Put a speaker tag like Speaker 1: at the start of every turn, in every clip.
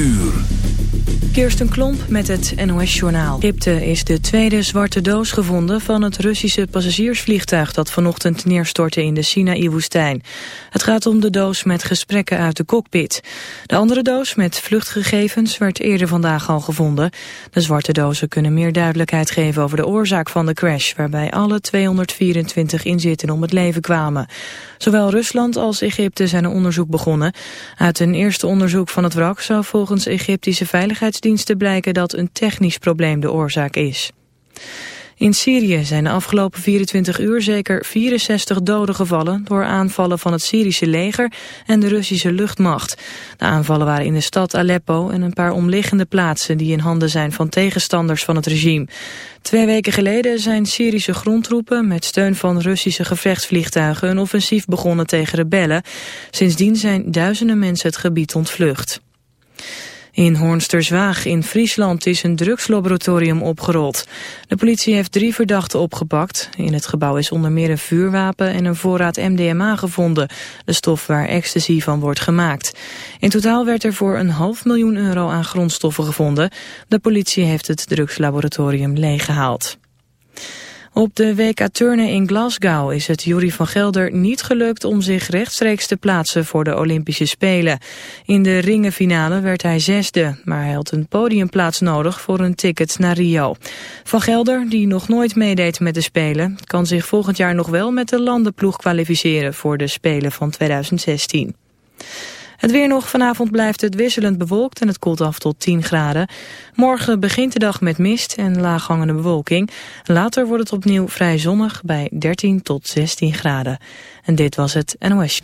Speaker 1: uur.
Speaker 2: Kirsten Klomp met het NOS-journaal. Egypte is de tweede zwarte doos gevonden van het Russische passagiersvliegtuig... dat vanochtend neerstortte in de Sinaï-woestijn. Het gaat om de doos met gesprekken uit de cockpit. De andere doos met vluchtgegevens werd eerder vandaag al gevonden. De zwarte dozen kunnen meer duidelijkheid geven over de oorzaak van de crash... waarbij alle 224 inzitten om het leven kwamen. Zowel Rusland als Egypte zijn een onderzoek begonnen. Uit een eerste onderzoek van het wrak zou volgens Egyptische veiligheidsdiensten blijken dat een technisch probleem de oorzaak is. In Syrië zijn de afgelopen 24 uur zeker 64 doden gevallen door aanvallen van het Syrische leger en de Russische luchtmacht. De aanvallen waren in de stad Aleppo en een paar omliggende plaatsen die in handen zijn van tegenstanders van het regime. Twee weken geleden zijn Syrische grondtroepen met steun van Russische gevechtsvliegtuigen een offensief begonnen tegen rebellen. Sindsdien zijn duizenden mensen het gebied ontvlucht. In Hoornsterswaag in Friesland is een drugslaboratorium opgerold. De politie heeft drie verdachten opgepakt. In het gebouw is onder meer een vuurwapen en een voorraad MDMA gevonden. De stof waar ecstasy van wordt gemaakt. In totaal werd er voor een half miljoen euro aan grondstoffen gevonden. De politie heeft het drugslaboratorium leeggehaald. Op de WK Turnen in Glasgow is het Jury van Gelder niet gelukt om zich rechtstreeks te plaatsen voor de Olympische Spelen. In de ringenfinale werd hij zesde, maar hij had een podiumplaats nodig voor een ticket naar Rio. Van Gelder, die nog nooit meedeed met de Spelen, kan zich volgend jaar nog wel met de landenploeg kwalificeren voor de Spelen van 2016. Het weer nog. Vanavond blijft het wisselend bewolkt en het koelt af tot 10 graden. Morgen begint de dag met mist en laaghangende bewolking. Later wordt het opnieuw vrij zonnig bij 13 tot 16 graden. En dit was het NOS.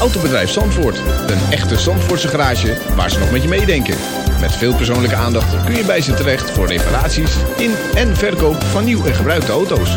Speaker 3: Autobedrijf Zandvoort. Een echte Zandvoortse garage waar ze nog met je meedenken. Met veel persoonlijke aandacht kun je bij ze terecht voor reparaties in en verkoop van nieuw en gebruikte auto's.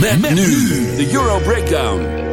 Speaker 4: Met, nu de Euro Breakdown.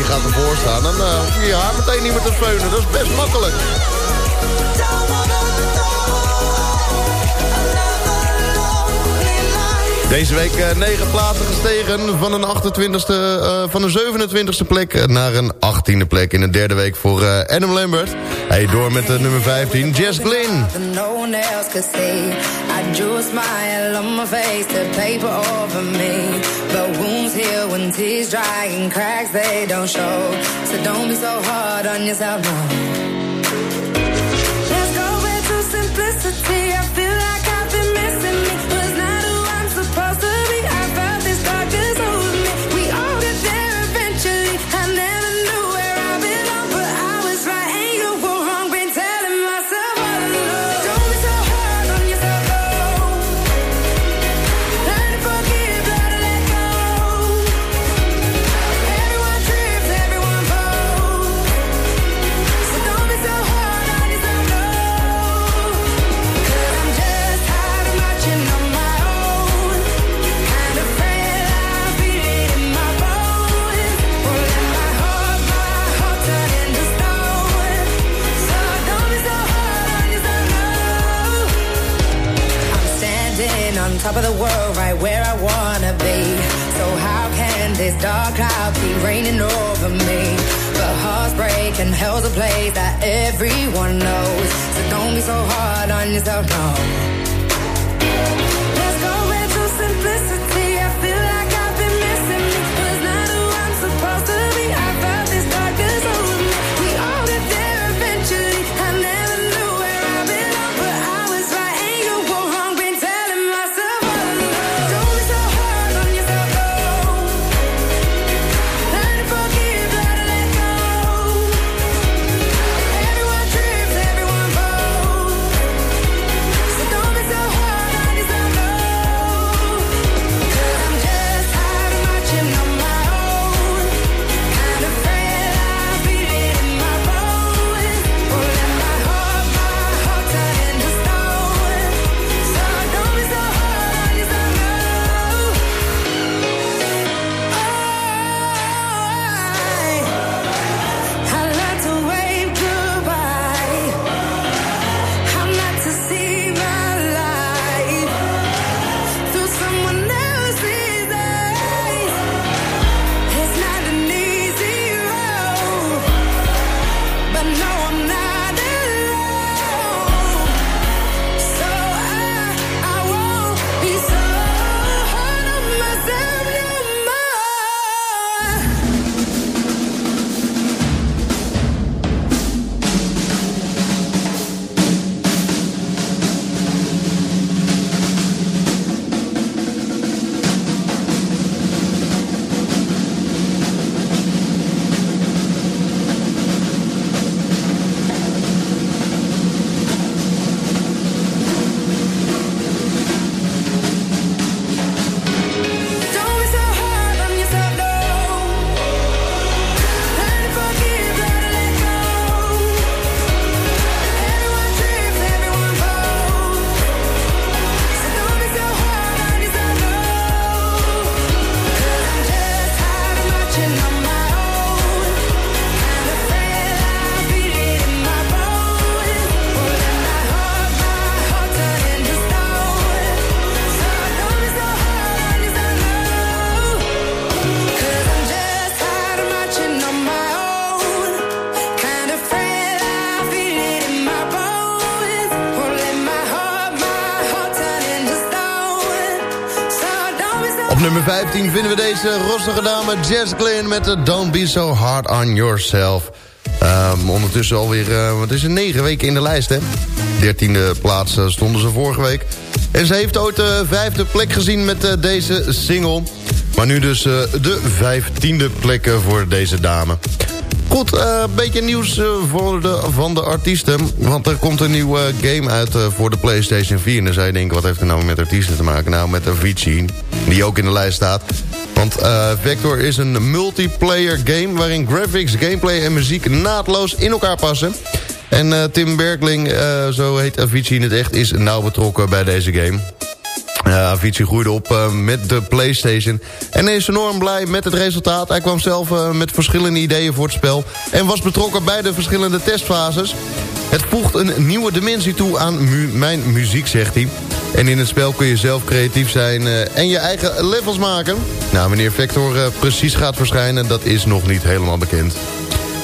Speaker 5: je gaat ervoor staan. Dan eh, je haar meteen niet meer te steunen. Dat is best makkelijk. Deze week eh, 9 plaatsen gestegen van een, 28 e eh, van een 27e plek naar een 18e plek in de derde week voor eh, Adam Lambert. Hij door met de nummer 15, Jess Glynn.
Speaker 6: Nummer 15 vinden we deze rossige dame Jess Glynn met de Don't Be So Hard On Yourself. Um, ondertussen alweer, uh, wat is het, negen weken in de lijst, hè? Dertiende plaats uh, stonden ze vorige week. En ze heeft ooit de vijfde plek gezien met deze single. Maar nu dus de vijftiende plek voor deze dame. Goed, een beetje nieuws voor de, van de artiesten. Want er komt een nieuwe game uit voor de PlayStation 4. En dan zou je denken, wat heeft er nou met artiesten te maken? Nou, met Avicii, die ook in de lijst staat. Want Vector is een multiplayer game... waarin graphics, gameplay en muziek naadloos in elkaar passen. En Tim Bergling, uh, zo heet Avicii in het echt... is nauw betrokken bij deze game. Uh, Avicii groeide op uh, met de Playstation. En is enorm blij met het resultaat. Hij kwam zelf uh, met verschillende ideeën voor het spel. En was betrokken bij de verschillende testfases. Het voegt een nieuwe dimensie toe aan mijn muziek, zegt hij. En in het spel kun je zelf creatief zijn en je eigen levels maken. Nou, wanneer Vector precies gaat verschijnen, dat is nog niet helemaal bekend.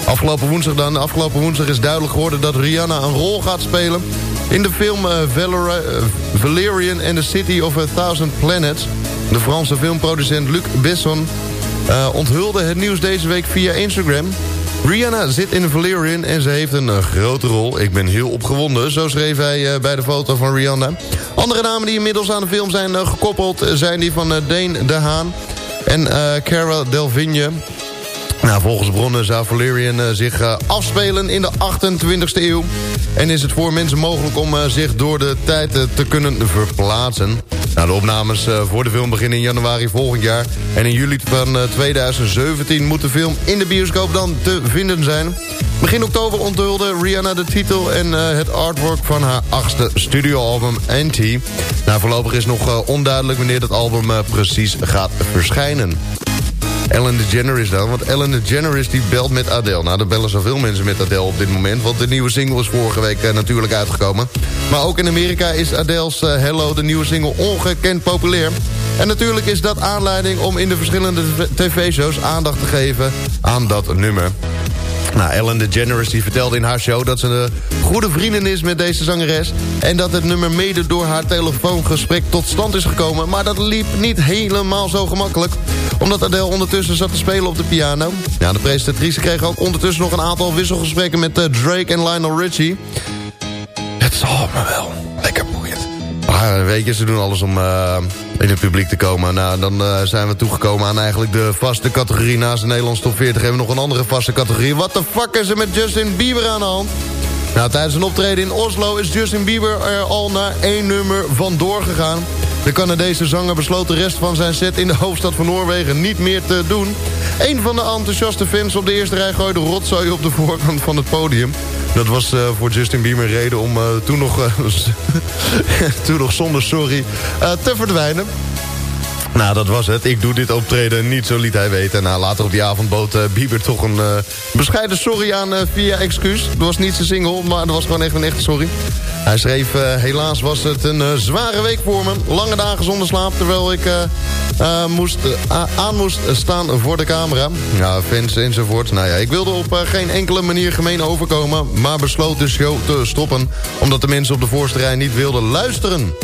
Speaker 6: Afgelopen woensdag dan. Afgelopen woensdag is duidelijk geworden dat Rihanna een rol gaat spelen... in de film Valera uh, Valerian and the City of a Thousand Planets. De Franse filmproducent Luc Besson uh, onthulde het nieuws deze week via Instagram. Rihanna zit in Valerian en ze heeft een grote rol. Ik ben heel opgewonden, zo schreef hij bij de foto van Rihanna. Andere namen die inmiddels aan de film zijn gekoppeld... zijn die van Dane de Haan en Cara Delvigne... Nou, volgens bronnen zou Valerian uh, zich uh, afspelen in de 28e eeuw. En is het voor mensen mogelijk om uh, zich door de tijd te kunnen verplaatsen. Nou, de opnames voor de film beginnen in januari volgend jaar. En in juli van 2017 moet de film in de bioscoop dan te vinden zijn. Begin oktober onthulde Rihanna de titel en het artwork van haar achtste studioalbum Anti. Nou, voorlopig is nog onduidelijk wanneer dat album precies gaat verschijnen. Ellen DeGeneres dan. Want Ellen DeGeneres die belt met Adele. Nou, er bellen zoveel mensen met Adele op dit moment. Want de nieuwe single is vorige week uh, natuurlijk uitgekomen. Maar ook in Amerika is Adele's uh, Hello, de nieuwe single, ongekend populair. En natuurlijk is dat aanleiding om in de verschillende tv-shows aandacht te geven aan dat nummer. Nou, Ellen DeGeneres die vertelde in haar show dat ze een goede vriendin is met deze zangeres... en dat het nummer mede door haar telefoongesprek tot stand is gekomen... maar dat liep niet helemaal zo gemakkelijk omdat Adele ondertussen zat te spelen op de piano. Ja, de presentatrice kreeg ook ondertussen nog een aantal wisselgesprekken met uh, Drake en Lionel Richie. Het zal me wel. Maar weet je, ze doen alles om uh, in het publiek te komen. Nou, dan uh, zijn we toegekomen aan eigenlijk de vaste categorie. Naast de Nederlandse top 40 hebben we nog een andere vaste categorie. Wat de fuck is er met Justin Bieber aan de hand? Nou, tijdens een optreden in Oslo is Justin Bieber er al naar één nummer vandoor gegaan. De Canadese zanger besloot de rest van zijn set in de hoofdstad van Noorwegen niet meer te doen. Een van de enthousiaste fans op de eerste rij gooide rotzooi op de voorkant van het podium. Dat was uh, voor Justin Bieber reden om uh, toen, nog, uh, toen nog zonder sorry te verdwijnen. Nou, dat was het. Ik doe dit optreden niet, zo liet hij weten. Nou, later op die avond bood uh, Bieber toch een uh, bescheiden sorry aan uh, via excuus. Het was niet zijn single, maar het was gewoon echt een echte sorry. Hij schreef, helaas was het een zware week voor me. Lange dagen zonder slaap, terwijl ik moest, aan moest staan voor de camera. Ja, fans enzovoort. Nou ja, ik wilde op geen enkele manier gemeen overkomen... maar besloot de show te stoppen... omdat de mensen op de voorste rij niet wilden luisteren.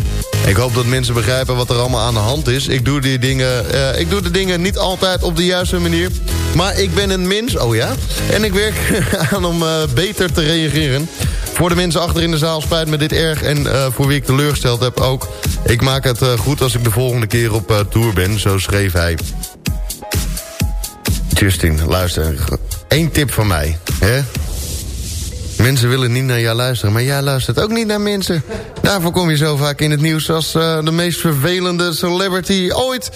Speaker 6: Ik hoop dat mensen begrijpen wat er allemaal aan de hand is. Ik doe, die dingen, uh, ik doe de dingen niet altijd op de juiste manier. Maar ik ben een mens, oh ja. En ik werk aan om uh, beter te reageren. Voor de mensen achter in de zaal spijt me dit erg. En uh, voor wie ik teleurgesteld heb ook. Ik maak het goed als ik de volgende keer op tour ben. Zo schreef hij. Justin, luister. Eén tip van mij. Hè? Mensen willen niet naar jou luisteren, maar jij luistert ook niet naar mensen. Daarvoor kom je zo vaak in het nieuws als uh, de meest vervelende celebrity ooit.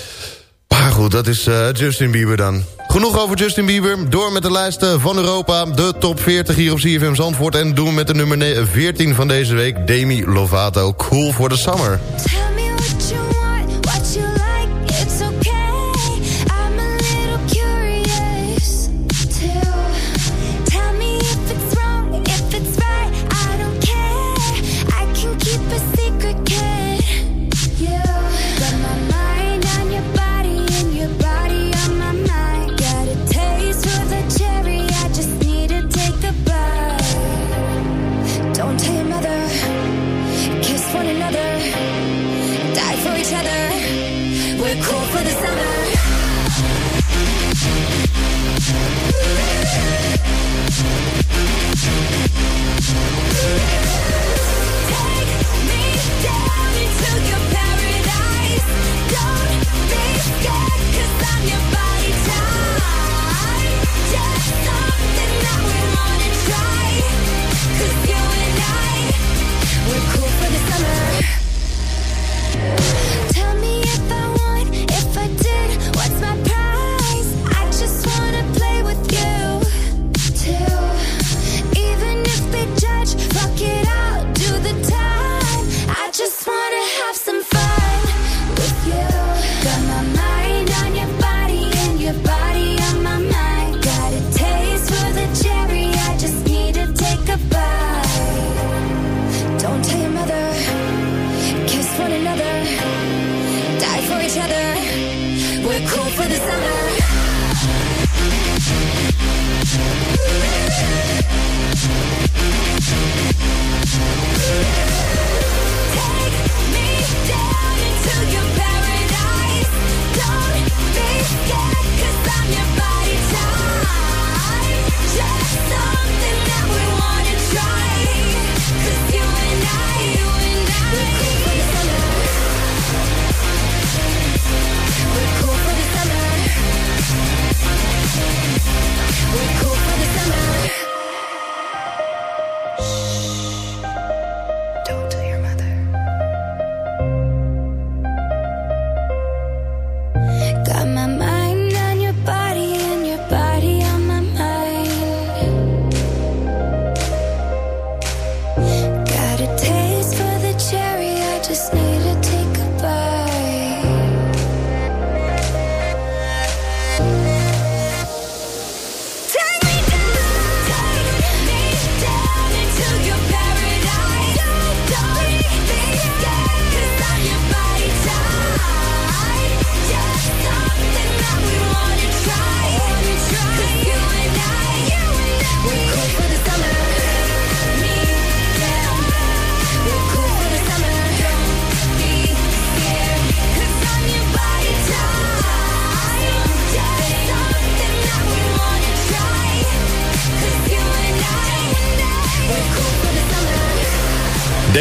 Speaker 6: Maar goed, dat is uh, Justin Bieber dan. Genoeg over Justin Bieber. Door met de lijsten van Europa. De top 40 hier op CFM Zandvoort. En doen met de nummer 14 van deze week. Demi Lovato.
Speaker 7: Cool for the summer.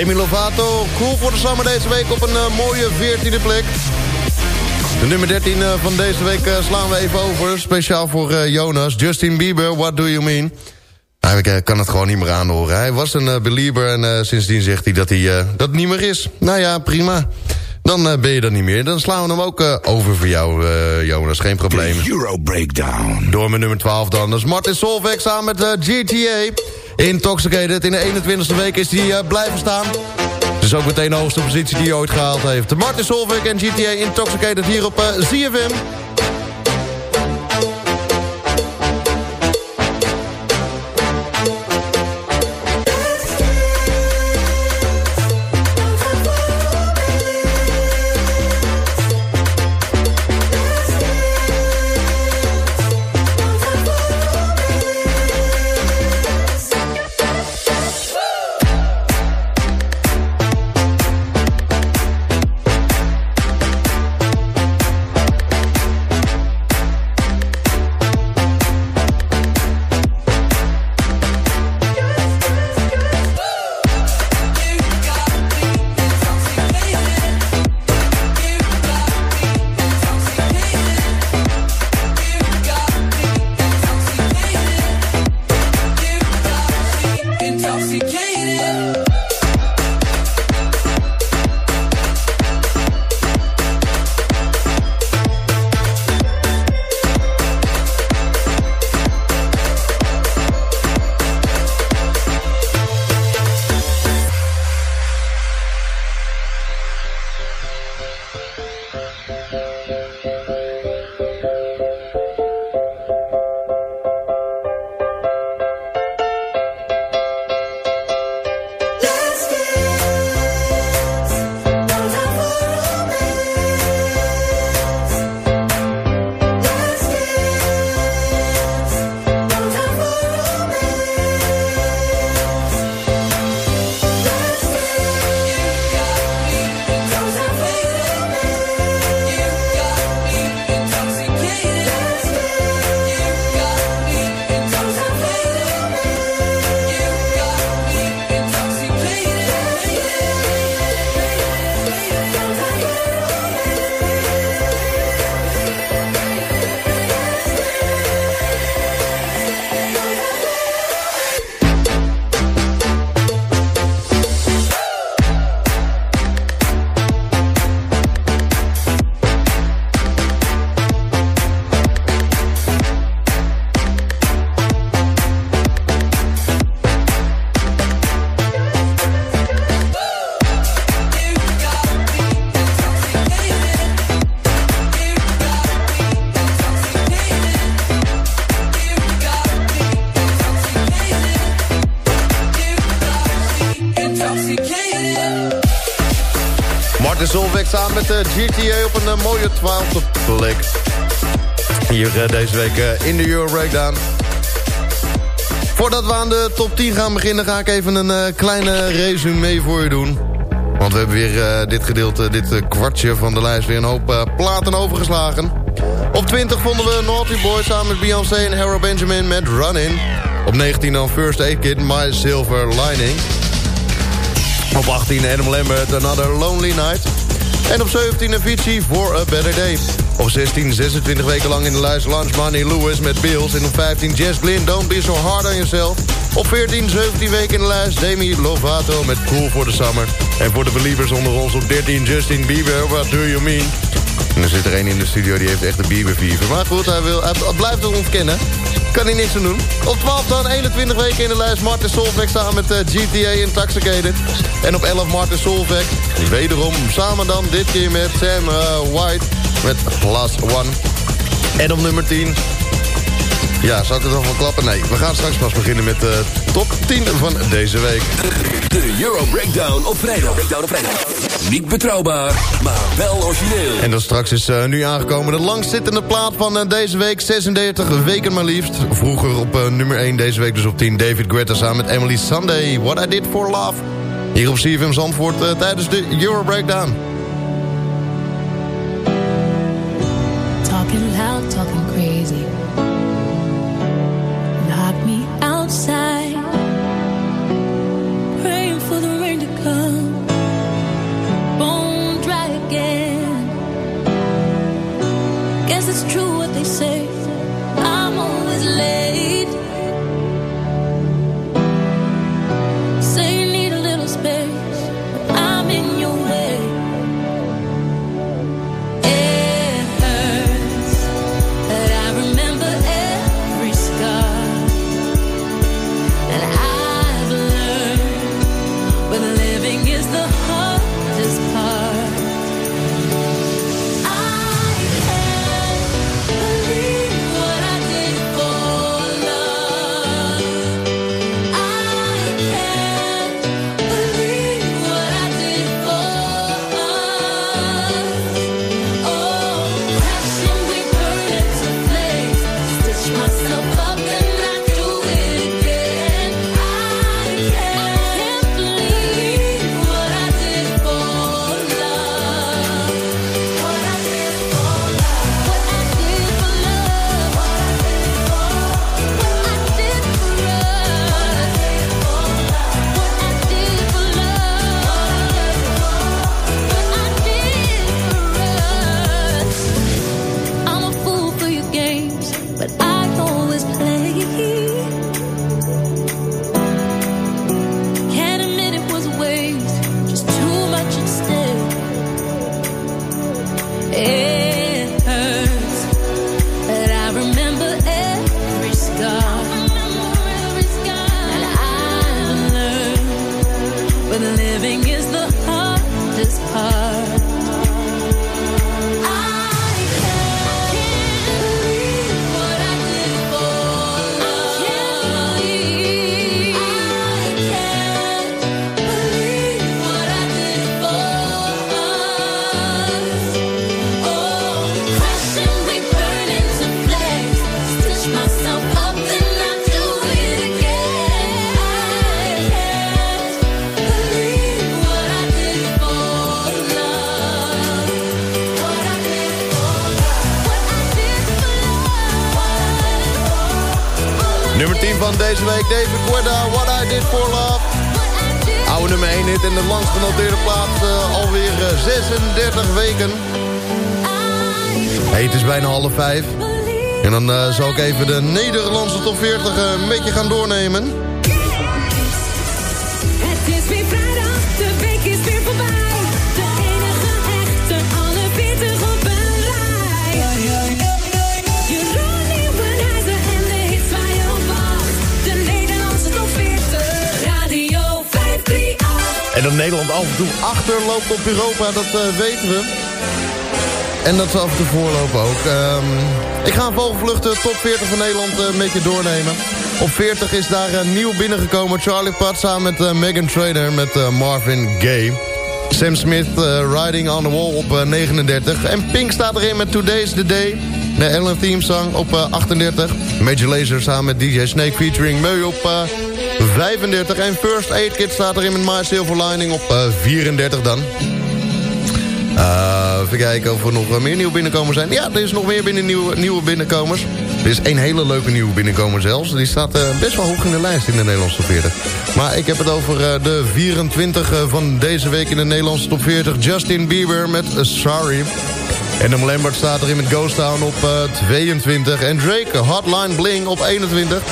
Speaker 6: Demi Lovato, cool voor de samen deze week op een eh, mooie 14e plek. De nummer 13 eh, van deze week eh, slaan we even over. Speciaal voor Jonas. Justin Bieber, What Do You Mean? Hij kan het gewoon niet meer aanhoren. Hij was een believer en sindsdien zegt hij dat hij dat niet meer is. Nou ja, prima. Dan eh, ben je dat niet meer. Dan slaan we hem ook eh, over voor jou, eh, Jonas. Geen probleem.
Speaker 8: Euro Breakdown.
Speaker 6: Door met nummer 12 dan. Dat is Martin Solveig samen met GTA. Intoxicated. In de 21ste week is hij blijven staan. Dus ook meteen de hoogste positie die hij ooit gehaald heeft. Martin Solveig en GTA Intoxicated hier op ZFM. Met de GTA op een eh, mooie twaalfde plek. Hier eh, deze week eh, in de Euro Breakdown. Voordat we aan de top 10 gaan beginnen... ga ik even een eh, kleine resume voor je doen. Want we hebben weer eh, dit gedeelte, dit eh, kwartje van de lijst... weer een hoop eh, platen overgeslagen. Op 20 vonden we Naughty Boy samen met Beyoncé en Harold Benjamin met Run In. Op 19 dan First Aid Kid, My Silver Lining. Op 18 Adam Lambert, Another Lonely Night. En op 17 Avicii, For a Better Day. Op 16, 26 weken lang in de lijst Lunch Money Lewis met Bills. En op 15 Jess Glynn, Don't Be So Hard On Yourself. Op 14, 17 weken in de lijst Demi Lovato met Cool for the Summer. En voor de believers onder ons op 13 Justin Bieber, What Do You Mean? En er zit er één in de studio die heeft echt de Bieber fever. Maar goed, hij, wil, blijft het ontkennen. Kan hij niks aan doen. Op 12 dan 21 weken in de lijst Martin Solveig samen met eh, GTA Intoxicated. En op 11 Martin Solveig. Wederom samen dan dit keer met Sam eh, White met Last One. En op nummer 10... Ja, zal ik het al van klappen? Nee, we gaan straks pas beginnen met de top 10 van deze week.
Speaker 4: De Euro Breakdown op vrijdag. Breakdown op vrijdag. Niet betrouwbaar, maar wel origineel.
Speaker 6: En dan straks is eh, nu aangekomen de langzittende plaat van eh, deze week. 36 weken maar liefst. Vroeger op eh, nummer 1, deze week dus op 10. David Guetta samen met Emily Sunday. What I Did For Love. Hier op CFM Zandvoort tijdens de Euro Breakdown. Even de Nederlandse top 40 eh, een beetje gaan doornemen.
Speaker 9: Het is weer vrijdag, de week is weer voorbij. De enige echte, alle 40 op een rij. Jeroen Nieuwenhuizen en de hits waar je op wacht. De Nederlandse top 40, Radio 538.
Speaker 6: En dat Nederland af en toe achterloopt op Europa, dat eh, weten we. En dat ze af en toe voorlopen ook. Ehm, ik ga een vogelvlucht top 40 van Nederland eh, een beetje doornemen. Op 40 is daar eh, nieuw binnengekomen Charlie Pat samen met eh, Megan Trainor met Marvin Gaye. Sam Smith, Riding on the Wall op eh, 39. En Pink staat erin met Today's the Day. De Ellen Theme Song op eh, 38. Major Lazer samen met DJ Snake featuring Meu op eh, 35. En First Aid Kit staat erin met My Silver Lining op eh, 34 dan. Even kijken of er nog eh, meer nieuwe binnenkomers zijn. Ja, er is nog meer binnen nieuwe, nieuwe binnenkomers. Er is één hele leuke nieuwe binnenkomer zelfs. Die staat eh, best wel hoog in de lijst in de Nederlandse top 40. Maar ik heb het over eh, de 24 eh, van deze week in de Nederlandse top 40. Justin Bieber met Sorry. Adam Lambert staat erin met Ghost Town op eh, 22. En Drake, Hotline Bling op 21.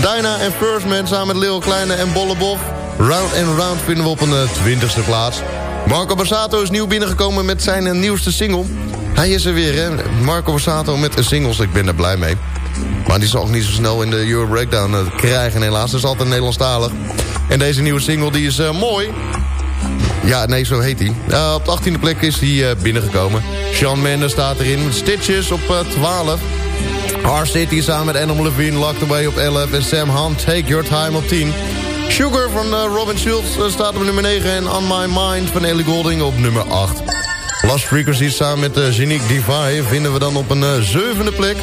Speaker 6: Dyna en First Man samen met Lil Kleine en Bollebof. Round and Round vinden we op een 20ste plaats. Marco Borsato is nieuw binnengekomen met zijn nieuwste single. Hij is er weer, hè. Marco Borsato met eh, singles. Ik ben er blij mee. Maar die zal ook niet zo snel in de Euro Breakdown eh, krijgen helaas. Dat is altijd Nederlandstalig. En deze nieuwe single die is eh, mooi. Ja, nee, zo heet hij. Eh, op de 18e plek is hij binnengekomen. Sean Mendes staat erin Stitches op eh, 12. R City samen met Animal Levine, Locked Away op 11. En Sam Hunt, Take Your Time op 10. Sugar van eh, Robin Schulz eh, staat op nummer 9. En On My Mind van Ellie Golding op nummer 8. Last Frequencies samen met uh, Genique Divine vinden we dan op een zevende plek.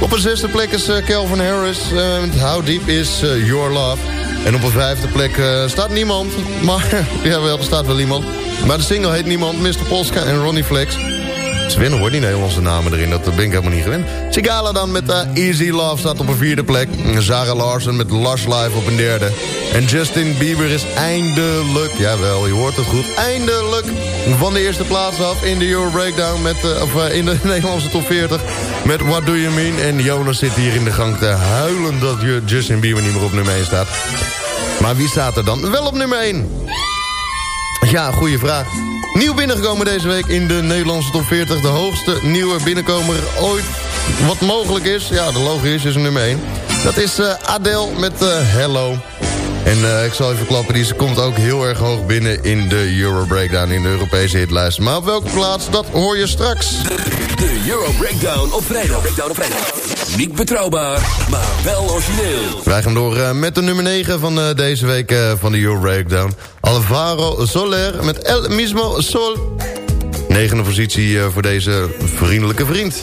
Speaker 6: Op een zesde plek is eh, Calvin Harris met How Deep Is Your Love. En op een vijfde plek staat niemand. Maar, jawel, er staat wel iemand. Maar de single heet Niemand, Mr. Polska en Ronnie Flex. Ze winnen hoor, die Nederlandse namen erin. Dat ben ik helemaal niet gewend. Sigala dan met uh, Easy Love staat op een vierde plek. Zara Larsen met Lush Life op een derde. En Justin Bieber is eindelijk, jawel, je hoort het goed... eindelijk van de eerste plaats af in de Euro Breakdown... Met, uh, of uh, in de Nederlandse top 40 met What Do You Mean. En Jonas zit hier in de gang te huilen dat Justin Bieber niet meer op nummer 1 staat. Maar wie staat er dan wel op nummer 1? Ja, goede vraag. Nieuw binnengekomen deze week in de Nederlandse top 40. De hoogste nieuwe binnenkomer ooit wat mogelijk is. Ja, de logisch is nummer 1. Dat is uh, Adele met uh, Hello. En uh, ik zal even klappen, die komt ook heel erg hoog binnen in de Euro Breakdown in de Europese hitlijst. Maar op welke plaats, dat hoor je straks.
Speaker 4: De Euro op vrijdag. Breakdown op vrijdag. Niet betrouwbaar, maar wel origineel.
Speaker 6: Wij gaan door uh, met de nummer 9 van uh, deze week uh, van de Euro Breakdown. Alvaro Soler met El Mismo Sol. Negende positie voor deze vriendelijke vriend.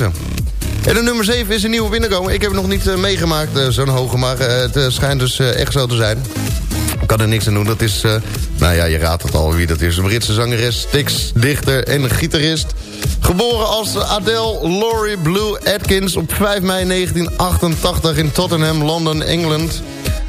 Speaker 6: 7. En de nummer 7 is een nieuwe binnenkomen. Ik heb het nog niet eh, meegemaakt, eh, zo'n hoge, maar eh, het schijnt dus echt zo te zijn. Ik kan er niks aan doen. Dat is, nou ja, je raadt het al wie dat is. Een Britse zangeres, Stix, dichter en gitarist. Geboren als Adele Laurie Blue Atkins op 5 mei 1988 in Tottenham, Londen, Engeland.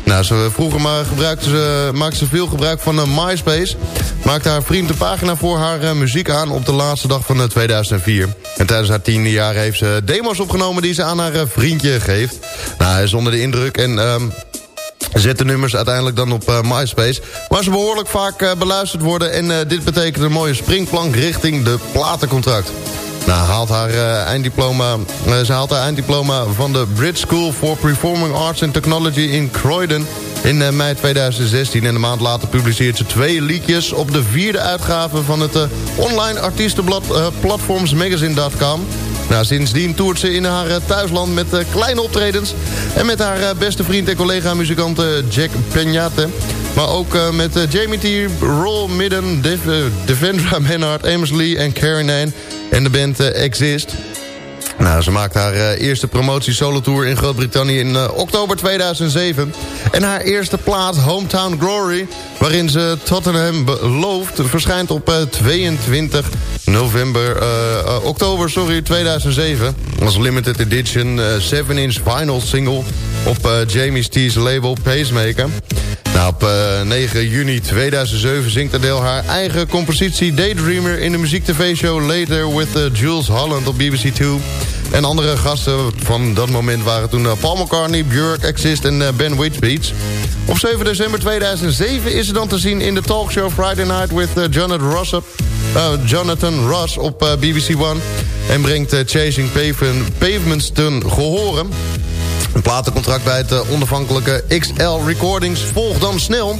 Speaker 6: Nou, ze vroeger maar ze, maakte ze veel gebruik van eh, MySpace. Maakte haar vriend een pagina voor haar eh, muziek aan op de laatste dag van eh, 2004. En tijdens haar tiende jaar heeft ze demo's opgenomen die ze aan haar eh, vriendje geeft. Nou, hij is onder de indruk en... ehm, Zet de nummers uiteindelijk dan op eh, MySpace. Waar ze behoorlijk vaak eh, beluisterd worden. En eh, dit betekent een mooie springplank richting de platencontract. Nou, haalt haar eh, einddiploma, eh, ze haalt haar einddiploma van de Brit School for Performing Arts and Technology in Croydon in eh, mei 2016. En een maand later publiceert ze twee liedjes op de vierde uitgave van het online artiestenblad platformsmagazine.com. Nou, sindsdien toert ze in haar thuisland met kleine optredens. En met haar beste vriend en collega-muzikant Jack Peñate. Maar ook met Jamie T, Roll Midden, eh, Devendra Amos Lee en Carrie Nane. En de band eh, Exist. Nou, ze maakt haar eh, eerste promotie-solotour in Groot-Brittannië in eh, oktober 2007. En haar eerste plaat, Hometown Glory, waarin ze Tottenham belooft... verschijnt op eh, 22 november, oktober sorry, 2007. Als limited edition 7-inch vinyl single op eh, Jamie's T's label Pacemaker. Nou, op eh, 9 juni 2007 zingt Adele haar eigen compositie Daydreamer... in de muziek-tv-show Later with eh, Jules Holland op BBC 2. En andere gasten van dat moment waren toen eh, Paul McCartney, Björk, Exist en eh, Ben Witchbeats. Op 7 december 2007 is ze dan te zien in de talkshow Friday Night with eh, Jonathan Ross, op, eh, Jonathan Ross op eh, BBC One. En brengt eh, Chasing Pavements ten gehoren. Een platencontract bij het eh, onafhankelijke XL Recordings volgt dan snel.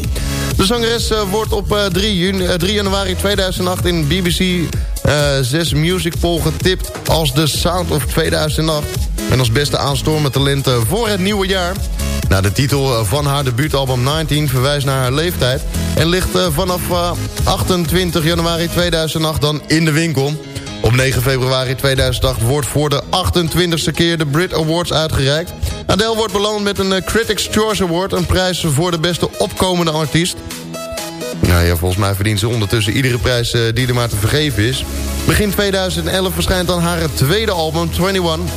Speaker 6: De zangeres eh, wordt op eh, 3, juni, eh, 3 januari 2008 in BBC eh 6 Music Poll getipt als de Sound of 2008. En als beste aanstormend talent voor het nieuwe jaar. Nou, de titel van haar debuutalbum 19 verwijst naar haar leeftijd... en ligt vanaf eh, 28 januari 2008 dan in de winkel... Op 9 februari 2008 wordt voor de 28e keer de Brit Awards uitgereikt. Adele wordt beloond met een eh, Critics' Choice Award... een prijs voor de beste opkomende artiest. Nou ja, volgens mij verdient ze ondertussen iedere prijs eh, die er maar te vergeven is. Begin 2011 verschijnt dan haar tweede album, 21...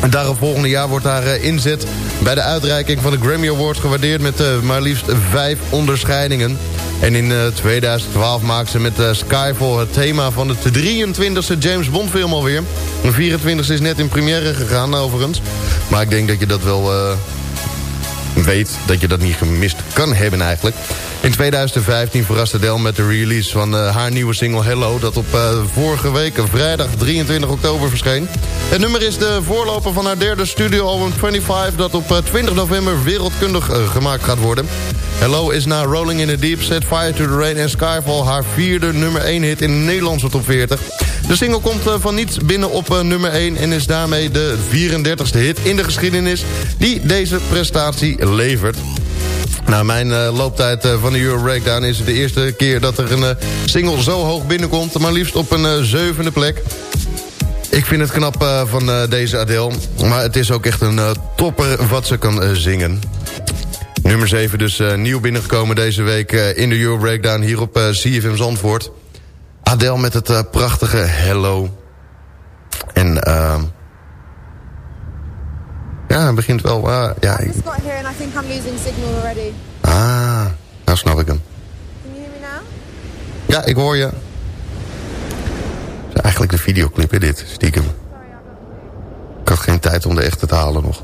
Speaker 6: En daarop volgende jaar wordt haar eh, inzet bij de uitreiking van de Grammy Awards gewaardeerd met maar liefst vijf onderscheidingen. En in eh, 2012 maakt ze met eh, Skyfall het thema van de 23e James Bond film alweer. De 24e is net in première gegaan overigens. Maar ik denk dat je dat wel eh, weet, dat je dat niet gemist kan hebben eigenlijk. In 2015 verraste Adele met de release van eh, haar nieuwe single Hello... dat op eh, vorige week, eh, vrijdag 23 oktober, verscheen. Het nummer is de voorloper van haar derde studioalbum 25... dat op eh, 20 november wereldkundig eh, gemaakt gaat worden. Hello is na Rolling in the Deep, Set Fire to the Rain en Skyfall... haar vierde nummer 1 hit in de Nederlandse top 40. De single komt eh, van niets binnen op eh, nummer 1... en is daarmee de 34ste hit in de geschiedenis... die deze prestatie levert. Na mijn eh, looptijd van de Euro Breakdown is het de eerste keer dat er een single zo hoog binnenkomt. Maar liefst op een zevende plek. Ik vind het knap van deze Adele. Maar het is ook echt een topper wat ze kan zingen. Nummer 7 dus eh, nieuw binnengekomen deze week eh, in de Euro Breakdown hier op eh, CFM Zandvoort. Adele met het prachtige Hello. En ehm ja, het begint wel... ja, ik- ah, nou snap ik hem.
Speaker 10: Can you hear me now?
Speaker 6: Ja, ik hoor je. Het is eigenlijk de videoclip, hè, dit, stiekem. Ik had geen tijd om de echte te halen nog.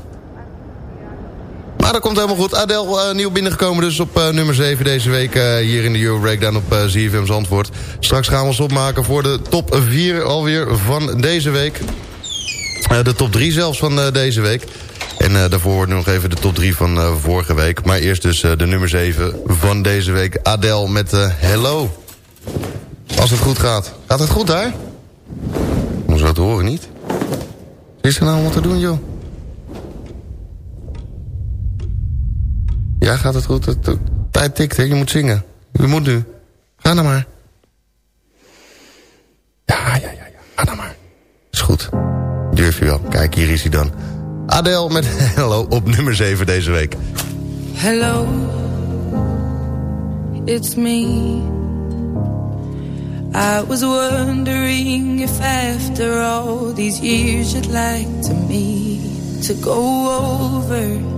Speaker 6: Maar dat komt helemaal goed. Adele eh, nieuw binnengekomen dus op eh, nummer 7 deze week... eh, hier in de Euro Breakdown op eh ZFM Zandvoort. Straks gaan we ons opmaken voor de top 4 alweer van deze week. De top 3 zelfs van deze week. En daarvoor wordt nog even de top 3 van vorige week. Maar eerst dus de nummer 7 van deze week. Adele met Hello. Als het goed gaat. Gaat het goed daar? Om zo te horen niet. Wat is nou allemaal te doen, joh? Ja, gaat het goed? Het- tijd tikt, hè? Je moet zingen. Je moet nu. Ga nou maar. Ja, ja, ja, ja. Ga nou maar. Is goed. Durf je wel. Kijk, hier is hij dan. Adele met Hello op nummer 7 deze week.
Speaker 11: Hello, it's me. I was wondering if after all these years you'd like to me to go over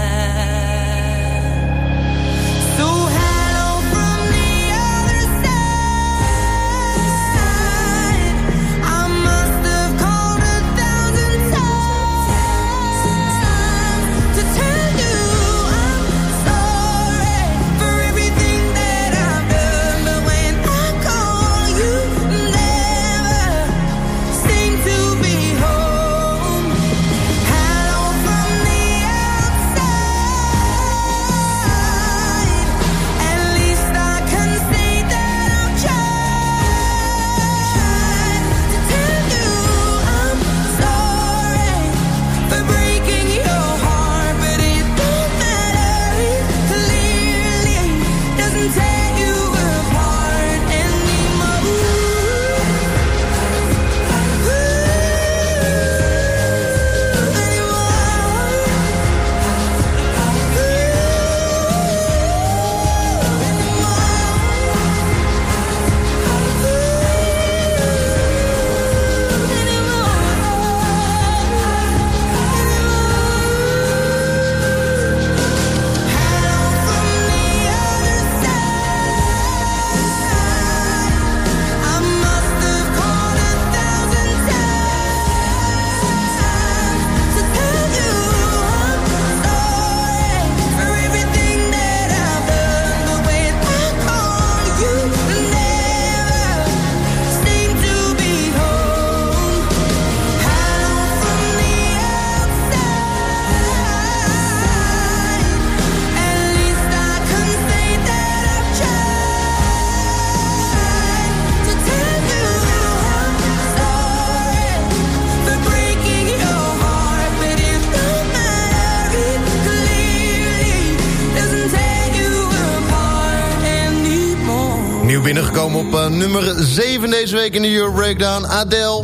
Speaker 6: Nieuw binnengekomen op eh, nummer 7 deze week in de Euro Breakdown. Adele.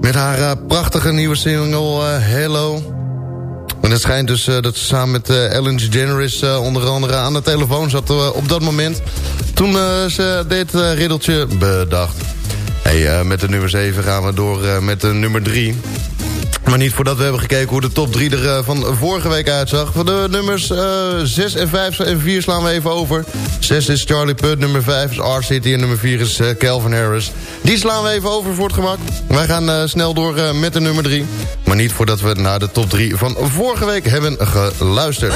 Speaker 6: Met haar eh, prachtige nieuwe single eh, Hello. En het schijnt dus dat ze samen met Ellen DeGeneres onder andere aan de telefoon zat op dat moment. Toen ze dit riddeltje bedacht. Hey, met de nummer 7 gaan we door met de nummer 3. Maar niet voordat we hebben gekeken hoe de top 3 er eh, van vorige week uitzag. Voor de nummers eh 6 en 5 en 4 slaan we even over. 6 is Charlie Puth, nummer 5 is R-City en nummer 4 is eh, Calvin Harris. Die slaan we even over voor het gemak. Wij gaan eh, snel door eh, met de nummer 3. Maar niet voordat we naar de top 3 van vorige week hebben geluisterd.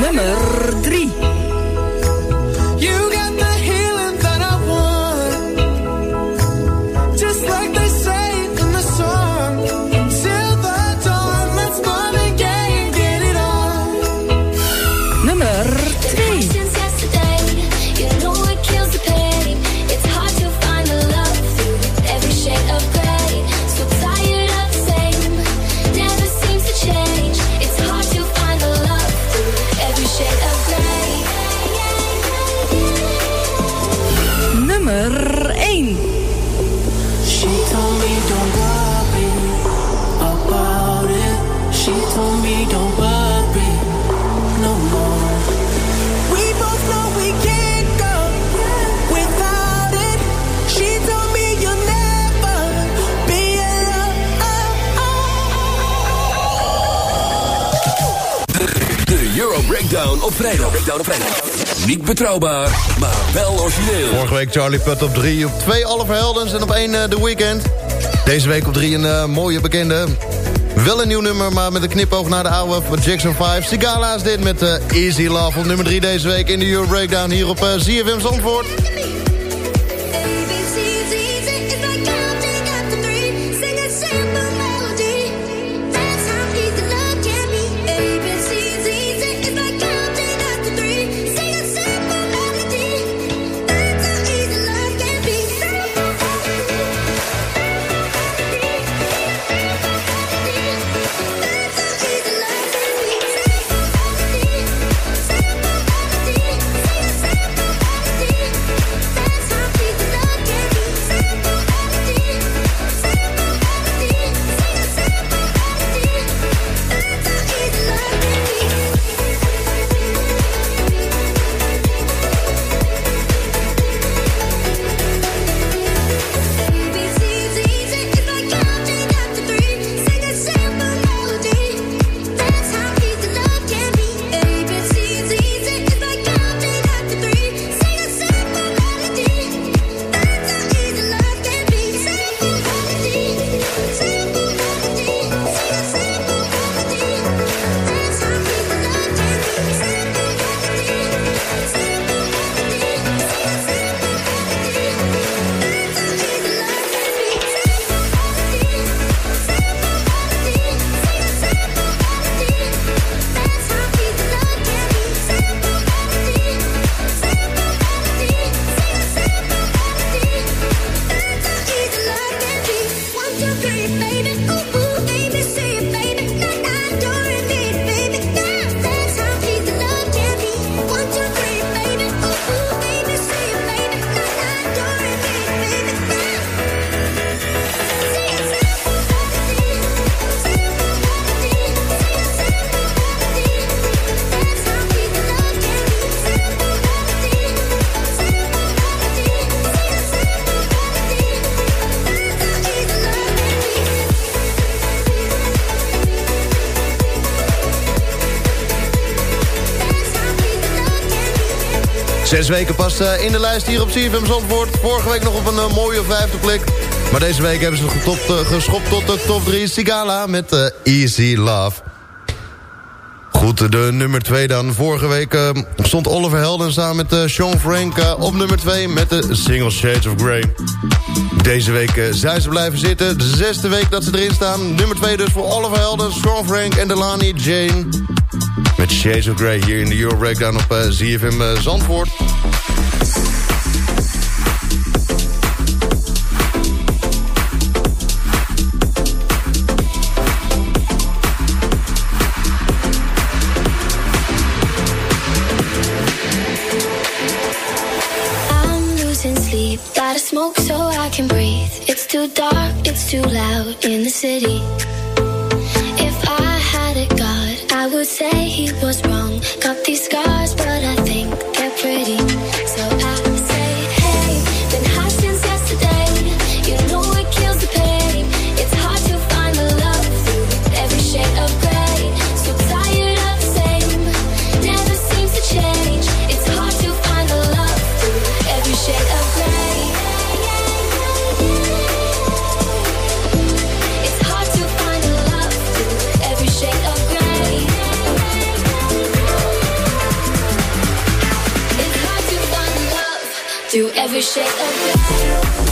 Speaker 11: Nummer 3.
Speaker 4: Op vrijdag. Breakdown op vrijdag. Niet betrouwbaar, maar wel origineel.
Speaker 6: Vorige week Charlie Puth op 3, op 2 Oliver Heldens en op 1 uh, The Weeknd. Deze week op 3 een uh, mooie bekende. Wel een nieuw nummer, maar met een knipoog naar de oude van Jackson 5. Sigala dit met uh, Easy Love op nummer 3 deze week in de Euro Breakdown hier op ZFM Zandvoort. Zes weken pas eh, in de lijst hier op CFM Zandvoort. Vorige week nog op een eh, mooie vijfde plek. Maar deze week hebben ze getopt, eh, geschopt tot de top 3. Sigala met Easy Love. Goed, de nummer 2 dan. Vorige week stond Oliver Helden samen met Sean Frank op nummer 2 met de single Shades of Grey. Deze week zijn ze blijven zitten. De zesde week dat ze erin staan. Nummer 2 dus voor Oliver Helden, Sean Frank en Delani Jane. Met Shades of Grey hier in de Euro Breakdown op eh, ZFM eh, Zandvoort.
Speaker 7: I'm losing sleep. Gotta smoke so I can breathe. It's too dark, it's too loud in the city. shake a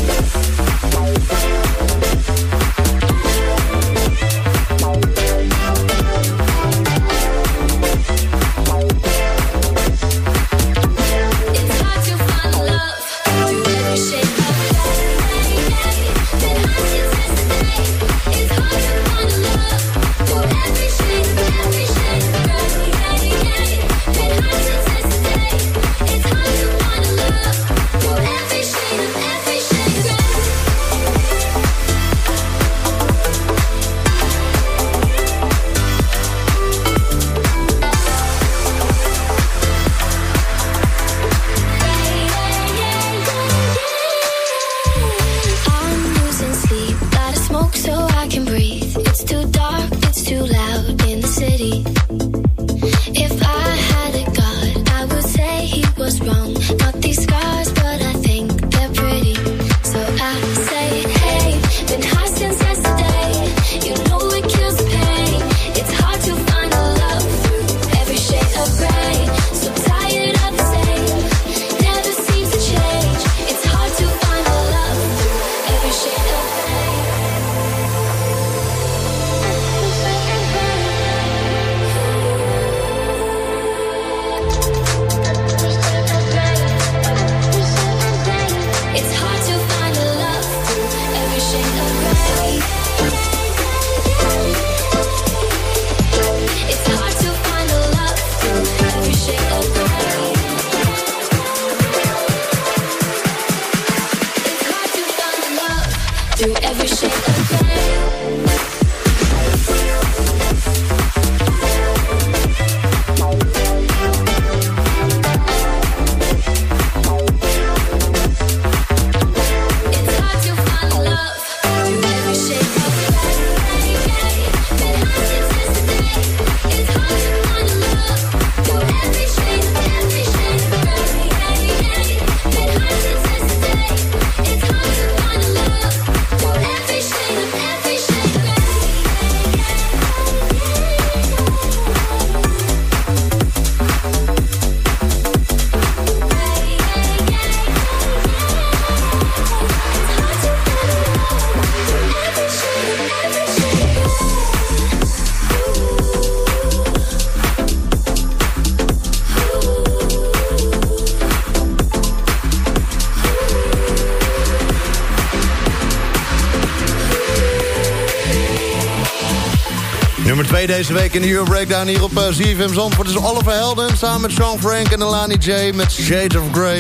Speaker 6: Nummer 2 deze week in de Euro Breakdown hier op uh, ZFM Zandvoort. is Oliver Helden samen met Sean Frank en Alani J met Shades of Grey.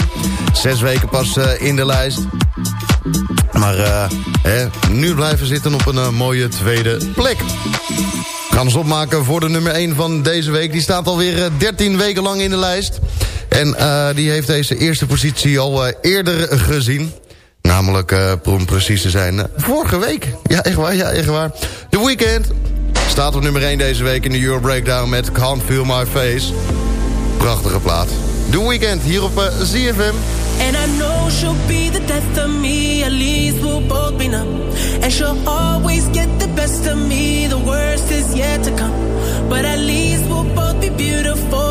Speaker 6: Zes weken pas eh, in de lijst. Maar eh, hè, nu blijven zitten op een eh, mooie tweede plek. We gaan opmaken voor de nummer 1 van deze week. Die staat alweer eh, 13 weken lang in de lijst. En eh, die heeft deze eerste positie al eh, eerder gezien. Namelijk, eh, om precies te zijn, eh, vorige week. Ja, echt waar, ja, echt waar. The Weeknd Staat op nummer 1 deze week in de Euro Breakdown met Can't Feel My Face. Prachtige plaat.
Speaker 11: The Weekend hier op eh, uh, ZFM.
Speaker 12: And I know she'll be the death of me, at least we'll both be numb. And she'll always get the best of me, the worst is yet to come. But at least we'll both be beautiful.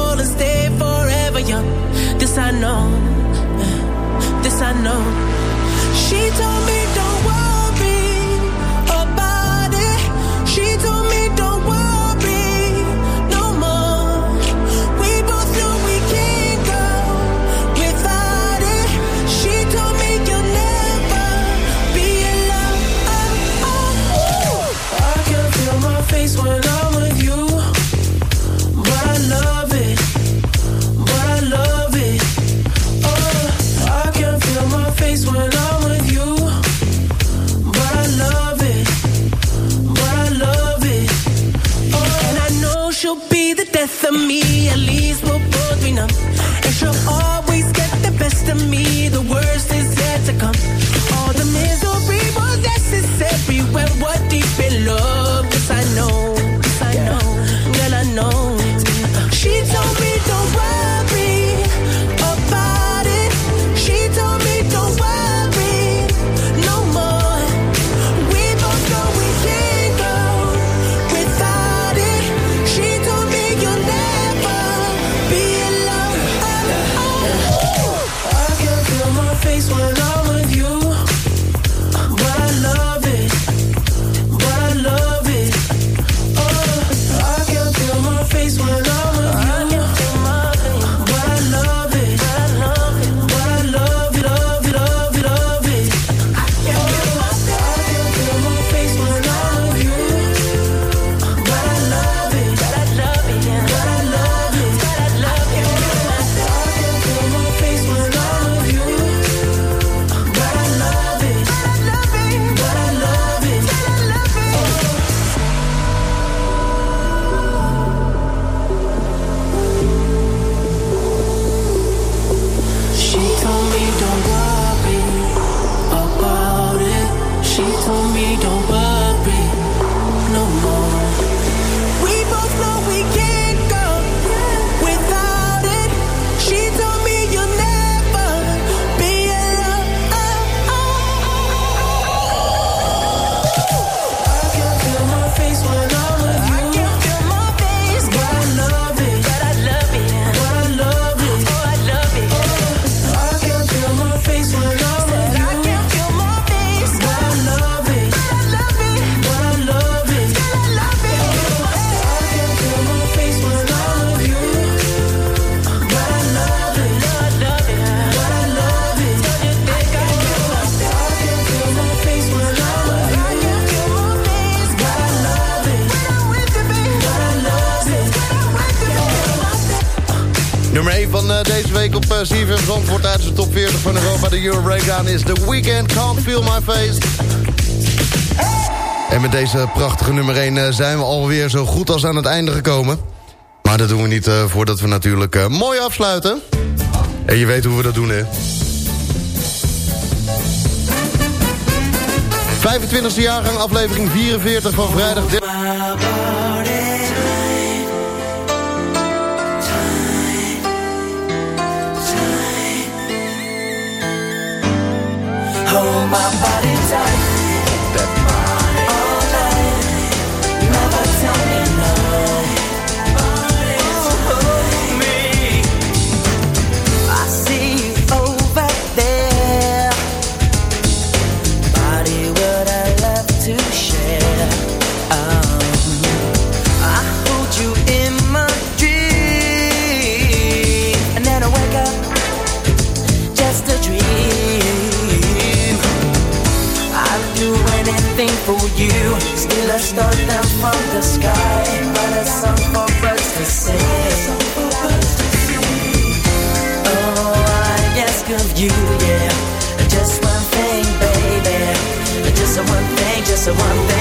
Speaker 12: death of me, at least we'll both be numb. And she'll always get the best of me, the worst is yet to come. All the misery was necessary
Speaker 11: Well, what is The Weekend Can't Feel My Face. En met deze prachtige nummer 1 eh, zijn we alweer zo goed als aan het einde gekomen. Maar dat doen we niet eh, voordat we natuurlijk eh, mooi afsluiten. En je weet hoe we dat doen, hè? 25e jaargang, aflevering 44 van vrijdag...
Speaker 12: my body tight. So one thing